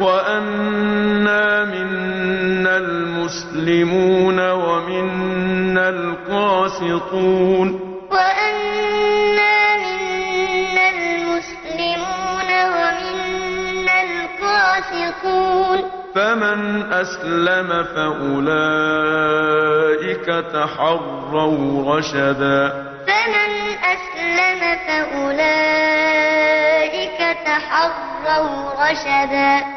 وَأَنَّا مِنَّا الْمُسْلِمُونَ وَمِنَّا الْقَاسِطُونَ وَأَنَّا مِنَّا الْمُسْلِمُونَ وَمِنَّا الْقَاسِطُونَ ۖ فَمَنْ أَسْلَمَ فَأُولَٰئِكَ تَحَرَّوْا رَشَدًا ۖ فَمَنْ أَسْلَمَ فَأُولَٰئِكَ تَحَرَّوْا رَشَدًا